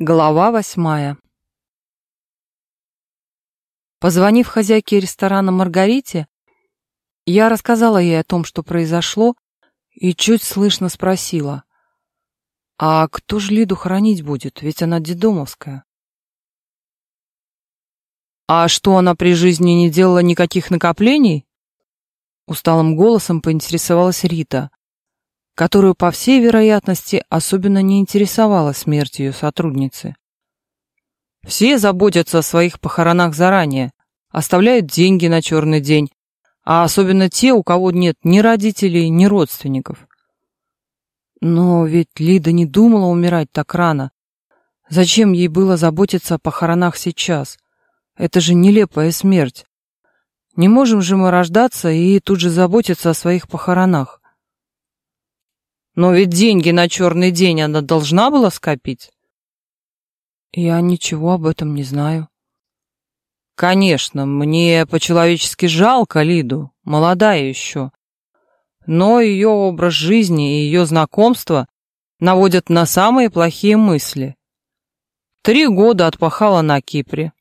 Глава восьмая Позвонив хозяйке ресторана Маргарите, я рассказала ей о том, что произошло, и чуть слышно спросила, «А кто же Лиду хоронить будет? Ведь она дедомовская». «А что, она при жизни не делала никаких накоплений?» Усталым голосом поинтересовалась Рита, которую, по всей вероятности, особенно не интересовала смерть ее сотрудницы. Все заботятся о своих похоронах заранее, оставляют деньги на черный день, а особенно те, у кого нет ни родителей, ни родственников. Но ведь Лида не думала умирать так рано. Зачем ей было заботиться о похоронах сейчас? Это же нелепая смерть. Не можем же мы рождаться и тут же заботиться о своих похоронах. Но ведь деньги на черный день она должна была скопить. Я ничего об этом не знаю. Конечно, мне по-человечески жалко Лиду, молодая еще. Но ее образ жизни и ее знакомства наводят на самые плохие мысли. Три года отпахала на Кипре.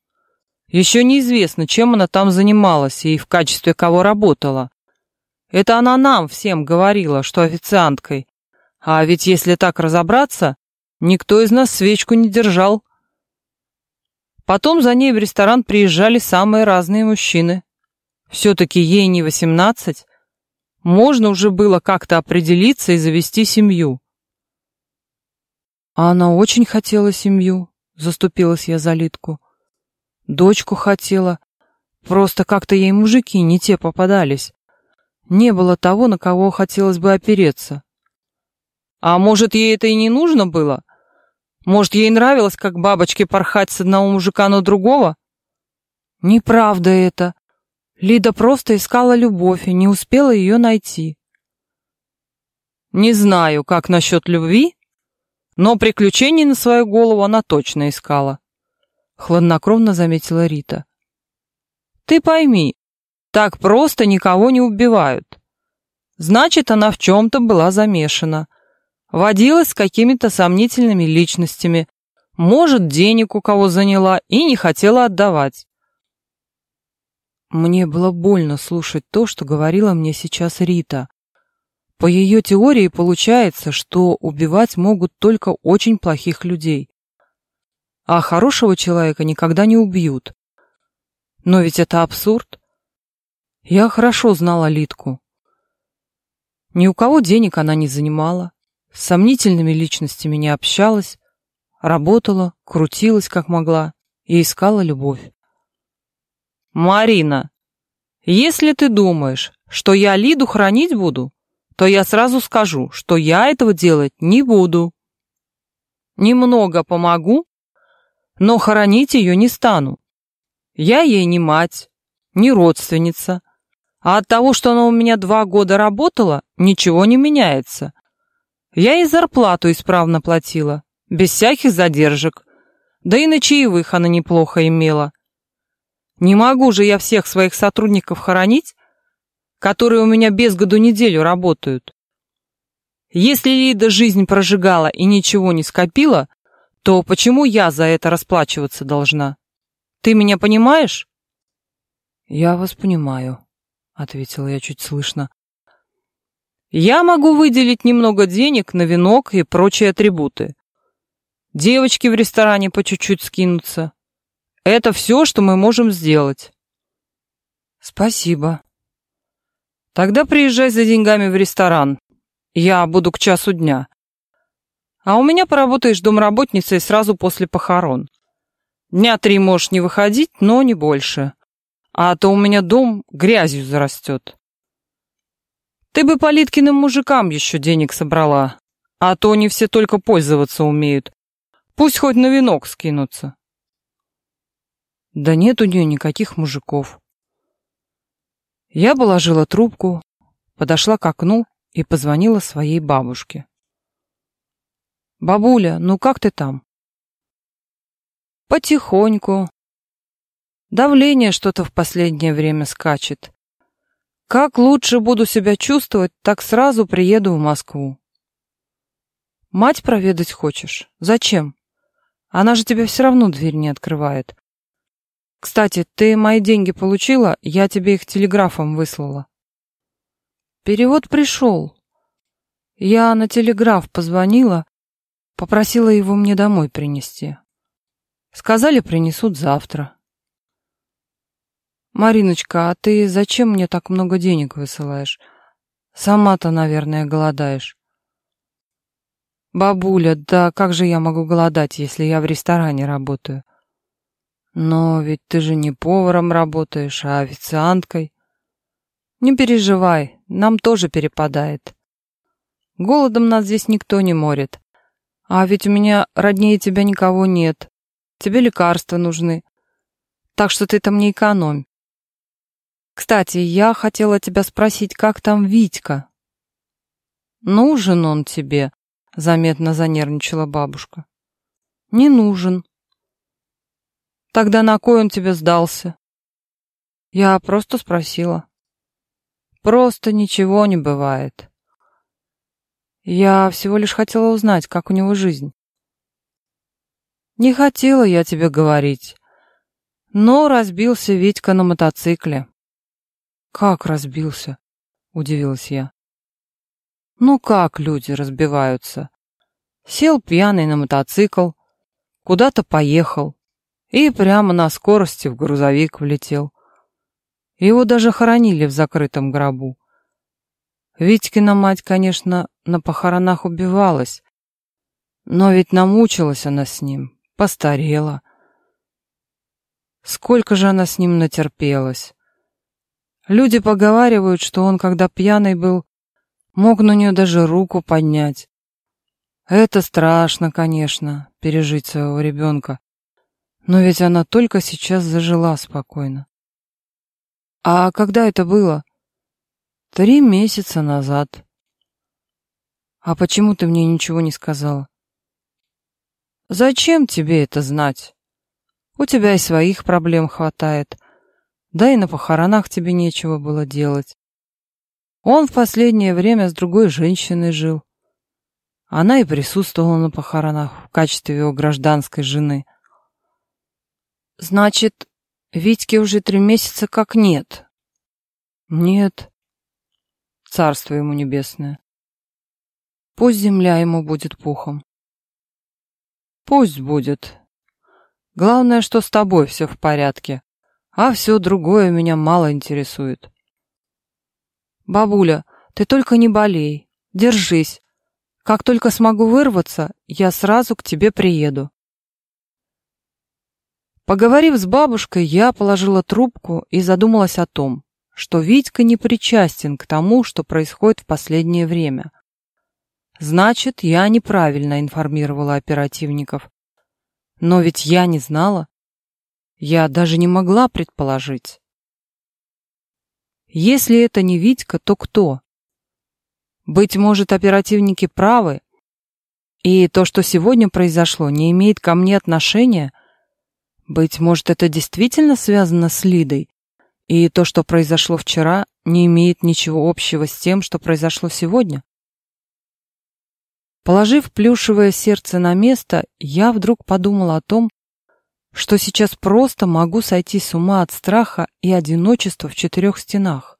Еще неизвестно, чем она там занималась и в качестве кого работала. Это она нам всем говорила, что официанткой, а ведь если так разобраться, никто из нас свечку не держал. Потом за ней в ресторан приезжали самые разные мужчины. Все-таки ей не восемнадцать. Можно уже было как-то определиться и завести семью. А она очень хотела семью, заступилась я за Литку. Дочку хотела. Просто как-то ей мужики не те попадались. Не было того, на кого хотелось бы опереться. А может, ей это и не нужно было? Может, ей нравилось, как бабочке порхать с одного мужика на другого? Неправда это. Лида просто искала любовь и не успела ее найти. Не знаю, как насчет любви, но приключений на свою голову она точно искала. Хладнокровно заметила Рита. Ты пойми, так просто никого не убивают. Значит, она в чем-то была замешана водилась с какими-то сомнительными личностями, может, денег у кого заняла и не хотела отдавать. Мне было больно слушать то, что говорила мне сейчас Рита. По ее теории получается, что убивать могут только очень плохих людей. А хорошего человека никогда не убьют. Но ведь это абсурд. Я хорошо знала Литку. Ни у кого денег она не занимала, с сомнительными личностями не общалась, работала, крутилась как могла и искала любовь. «Марина, если ты думаешь, что я Лиду хранить буду, то я сразу скажу, что я этого делать не буду. Немного помогу, но хоронить ее не стану. Я ей не мать, не родственница, а от того, что она у меня два года работала, ничего не меняется. Я ей зарплату исправно платила, без всяких задержек. Да и на чаевых она неплохо имела. Не могу же я всех своих сотрудников хоронить, которые у меня без году неделю работают. Если Лида жизнь прожигала и ничего не скопила, то почему я за это расплачиваться должна? Ты меня понимаешь? Я вас понимаю, ответила я чуть слышно. Я могу выделить немного денег на венок и прочие атрибуты. Девочки в ресторане по чуть-чуть скинутся. Это все, что мы можем сделать. Спасибо. Тогда приезжай за деньгами в ресторан. Я буду к часу дня. А у меня поработаешь домработницей сразу после похорон. Дня три можешь не выходить, но не больше. А то у меня дом грязью зарастет. Ты бы по Литкиным мужикам еще денег собрала, а то они все только пользоваться умеют. Пусть хоть на венок скинутся. Да нет у нее никаких мужиков. Я положила трубку, подошла к окну и позвонила своей бабушке. «Бабуля, ну как ты там?» «Потихоньку. Давление что-то в последнее время скачет. Как лучше буду себя чувствовать, так сразу приеду в Москву. Мать проведать хочешь? Зачем? Она же тебе все равно дверь не открывает. Кстати, ты мои деньги получила? Я тебе их телеграфом выслала. Перевод пришел. Я на телеграф позвонила, попросила его мне домой принести. Сказали, принесут завтра. Мариночка, а ты зачем мне так много денег высылаешь? Сама-то, наверное, голодаешь. Бабуля, да как же я могу голодать, если я в ресторане работаю? Но ведь ты же не поваром работаешь, а официанткой. Не переживай, нам тоже перепадает. Голодом нас здесь никто не морит. А ведь у меня роднее тебя никого нет. Тебе лекарства нужны. Так что ты там не экономь. Кстати, я хотела тебя спросить, как там Витька? Нужен он тебе? Заметно занервничала бабушка. Не нужен. Тогда на кой он тебе сдался? Я просто спросила. Просто ничего не бывает. Я всего лишь хотела узнать, как у него жизнь. Не хотела я тебе говорить, но разбился Витька на мотоцикле. «Как разбился?» — удивилась я. «Ну как люди разбиваются? Сел пьяный на мотоцикл, куда-то поехал и прямо на скорости в грузовик влетел. Его даже хоронили в закрытом гробу. Витькина мать, конечно, на похоронах убивалась, но ведь намучилась она с ним, постарела. Сколько же она с ним натерпелась. Люди поговаривают, что он, когда пьяный был, мог на нее даже руку поднять. Это страшно, конечно, пережить своего ребенка. Но ведь она только сейчас зажила спокойно. А когда это было? Три месяца назад. А почему ты мне ничего не сказала? Зачем тебе это знать? У тебя и своих проблем хватает. Да и на похоронах тебе нечего было делать. Он в последнее время с другой женщиной жил. Она и присутствовала на похоронах в качестве его гражданской жены. Значит, Витьке уже три месяца как нет? Нет. Царство ему небесное. Пусть земля ему будет пухом. Пусть будет. Главное, что с тобой все в порядке а все другое меня мало интересует. Бабуля, ты только не болей, держись. Как только смогу вырваться, я сразу к тебе приеду. Поговорив с бабушкой, я положила трубку и задумалась о том, что Витька не причастен к тому, что происходит в последнее время. Значит, я неправильно информировала оперативников. Но ведь я не знала, я даже не могла предположить. Если это не Витька, то кто? Быть может, оперативники правы, и то, что сегодня произошло, не имеет ко мне отношения? Быть может, это действительно связано с Лидой, и то, что произошло вчера, не имеет ничего общего с тем, что произошло сегодня? Положив плюшевое сердце на место, я вдруг подумала о том, что сейчас просто могу сойти с ума от страха и одиночества в четырех стенах.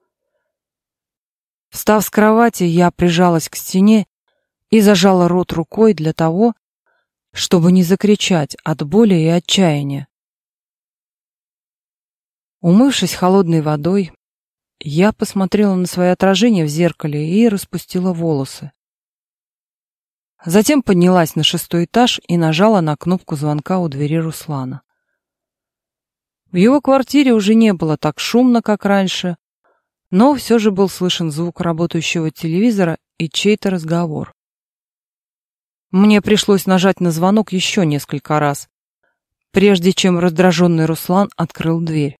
Встав с кровати, я прижалась к стене и зажала рот рукой для того, чтобы не закричать от боли и отчаяния. Умывшись холодной водой, я посмотрела на свое отражение в зеркале и распустила волосы. Затем поднялась на шестой этаж и нажала на кнопку звонка у двери Руслана. В его квартире уже не было так шумно, как раньше, но все же был слышен звук работающего телевизора и чей-то разговор. Мне пришлось нажать на звонок еще несколько раз, прежде чем раздраженный Руслан открыл дверь.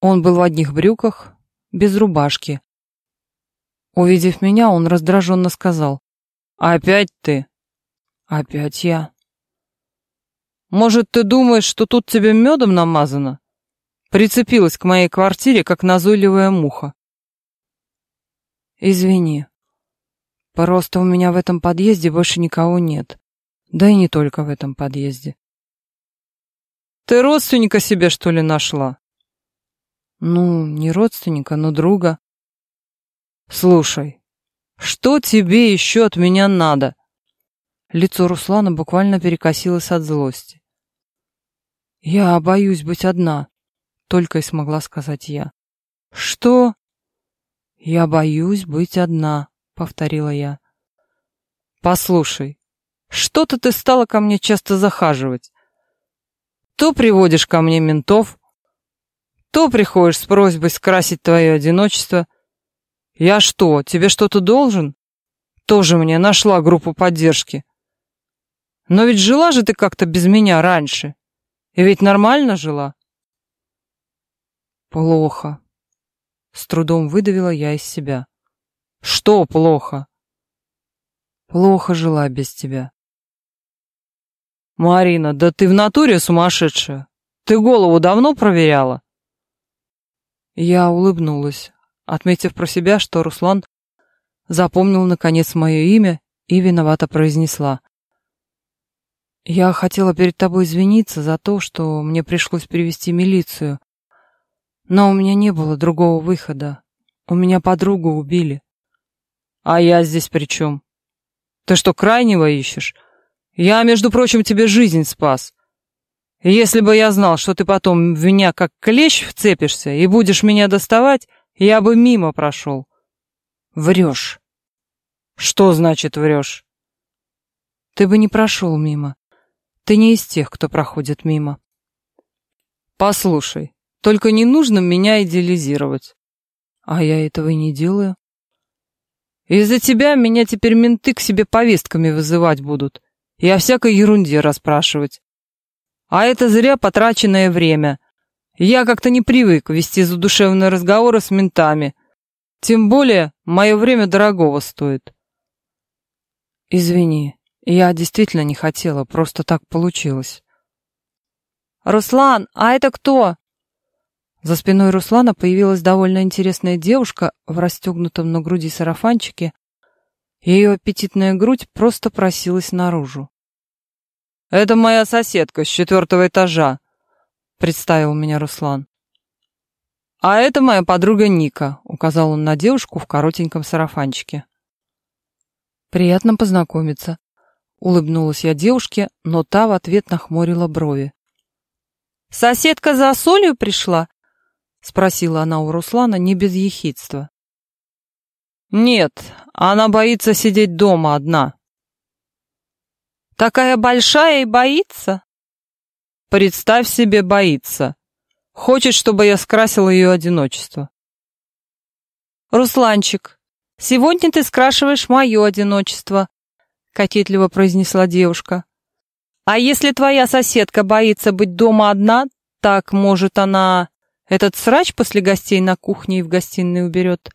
Он был в одних брюках, без рубашки. Увидев меня, он раздраженно сказал, «Опять ты?» «Опять я». «Может, ты думаешь, что тут тебе медом намазано?» Прицепилась к моей квартире, как назойливая муха. «Извини. Просто у меня в этом подъезде больше никого нет. Да и не только в этом подъезде. Ты родственника себе, что ли, нашла? Ну, не родственника, но друга. Слушай, что тебе еще от меня надо? Лицо Руслана буквально перекосилось от злости. Я боюсь быть одна, только и смогла сказать я. Что? Я боюсь быть одна, повторила я. Послушай, что-то ты стала ко мне часто захаживать. То приводишь ко мне ментов, то приходишь с просьбой скрасить твое одиночество. Я что, тебе что-то должен? Тоже мне нашла группу поддержки. Но ведь жила же ты как-то без меня раньше. И ведь нормально жила. Плохо. С трудом выдавила я из себя. Что плохо? Плохо жила без тебя. Марина, да ты в натуре сумасшедшая. Ты голову давно проверяла? Я улыбнулась, отметив про себя, что Руслан запомнил наконец мое имя и виновато произнесла. Я хотела перед тобой извиниться за то, что мне пришлось привести милицию. Но у меня не было другого выхода. У меня подругу убили. А я здесь при чем? Ты что, крайнего ищешь? Я, между прочим, тебе жизнь спас. Если бы я знал, что ты потом в меня как клещ вцепишься и будешь меня доставать, я бы мимо прошел. Врешь. Что значит врешь? Ты бы не прошел мимо. Ты не из тех, кто проходит мимо. Послушай, только не нужно меня идеализировать. А я этого и не делаю. Из-за тебя меня теперь менты к себе повестками вызывать будут и о всякой ерунде расспрашивать. А это зря потраченное время. Я как-то не привык вести задушевные разговоры с ментами. Тем более, мое время дорогого стоит. Извини, я действительно не хотела, просто так получилось. «Руслан, а это кто?» За спиной Руслана появилась довольно интересная девушка в расстегнутом на груди сарафанчике. Ее аппетитная грудь просто просилась наружу. «Это моя соседка с четвертого этажа», — представил меня Руслан. «А это моя подруга Ника», — указал он на девушку в коротеньком сарафанчике. «Приятно познакомиться», — улыбнулась я девушке, но та в ответ нахмурила брови. «Соседка за солью пришла?» — спросила она у Руслана не без ехидства. «Нет, она боится сидеть дома одна», Такая большая и боится? Представь себе, боится. Хочет, чтобы я скрасила ее одиночество. Русланчик, сегодня ты скрашиваешь мое одиночество, кокетливо произнесла девушка. А если твоя соседка боится быть дома одна, так, может, она этот срач после гостей на кухне и в гостиной уберет?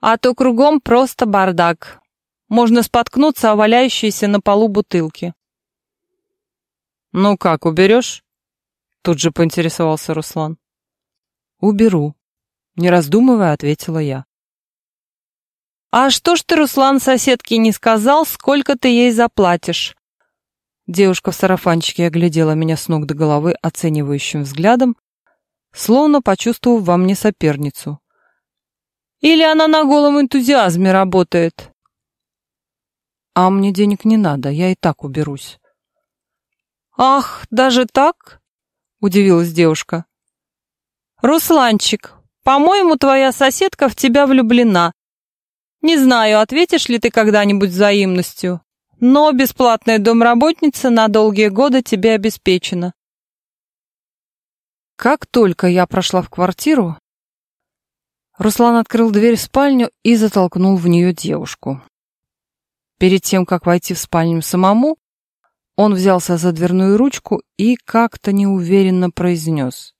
А то кругом просто бардак можно споткнуться о валяющиеся на полу бутылки. «Ну как, уберешь?» Тут же поинтересовался Руслан. «Уберу», — не раздумывая, ответила я. «А что ж ты, Руслан, соседке не сказал, сколько ты ей заплатишь?» Девушка в сарафанчике оглядела меня с ног до головы оценивающим взглядом, словно почувствовав во мне соперницу. «Или она на голом энтузиазме работает?» А мне денег не надо, я и так уберусь. Ах, даже так? Удивилась девушка. Русланчик, по-моему, твоя соседка в тебя влюблена. Не знаю, ответишь ли ты когда-нибудь взаимностью, но бесплатная домработница на долгие годы тебе обеспечена. Как только я прошла в квартиру, Руслан открыл дверь в спальню и затолкнул в нее девушку. Перед тем, как войти в спальню самому, он взялся за дверную ручку и как-то неуверенно произнес.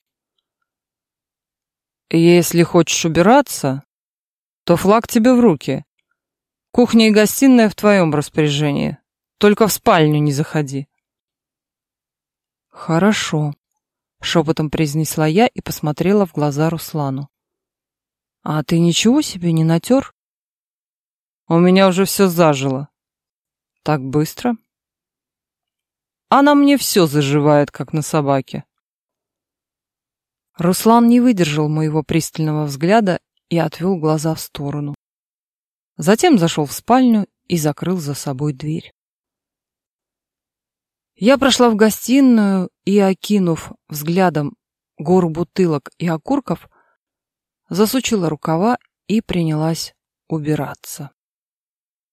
«Если хочешь убираться, то флаг тебе в руки. Кухня и гостиная в твоем распоряжении. Только в спальню не заходи». «Хорошо», — шепотом произнесла я и посмотрела в глаза Руслану. «А ты ничего себе не натер?» «У меня уже все зажило», так быстро? А на мне все заживает, как на собаке. Руслан не выдержал моего пристального взгляда и отвел глаза в сторону. Затем зашел в спальню и закрыл за собой дверь. Я прошла в гостиную и, окинув взглядом гору бутылок и окурков, засучила рукава и принялась убираться.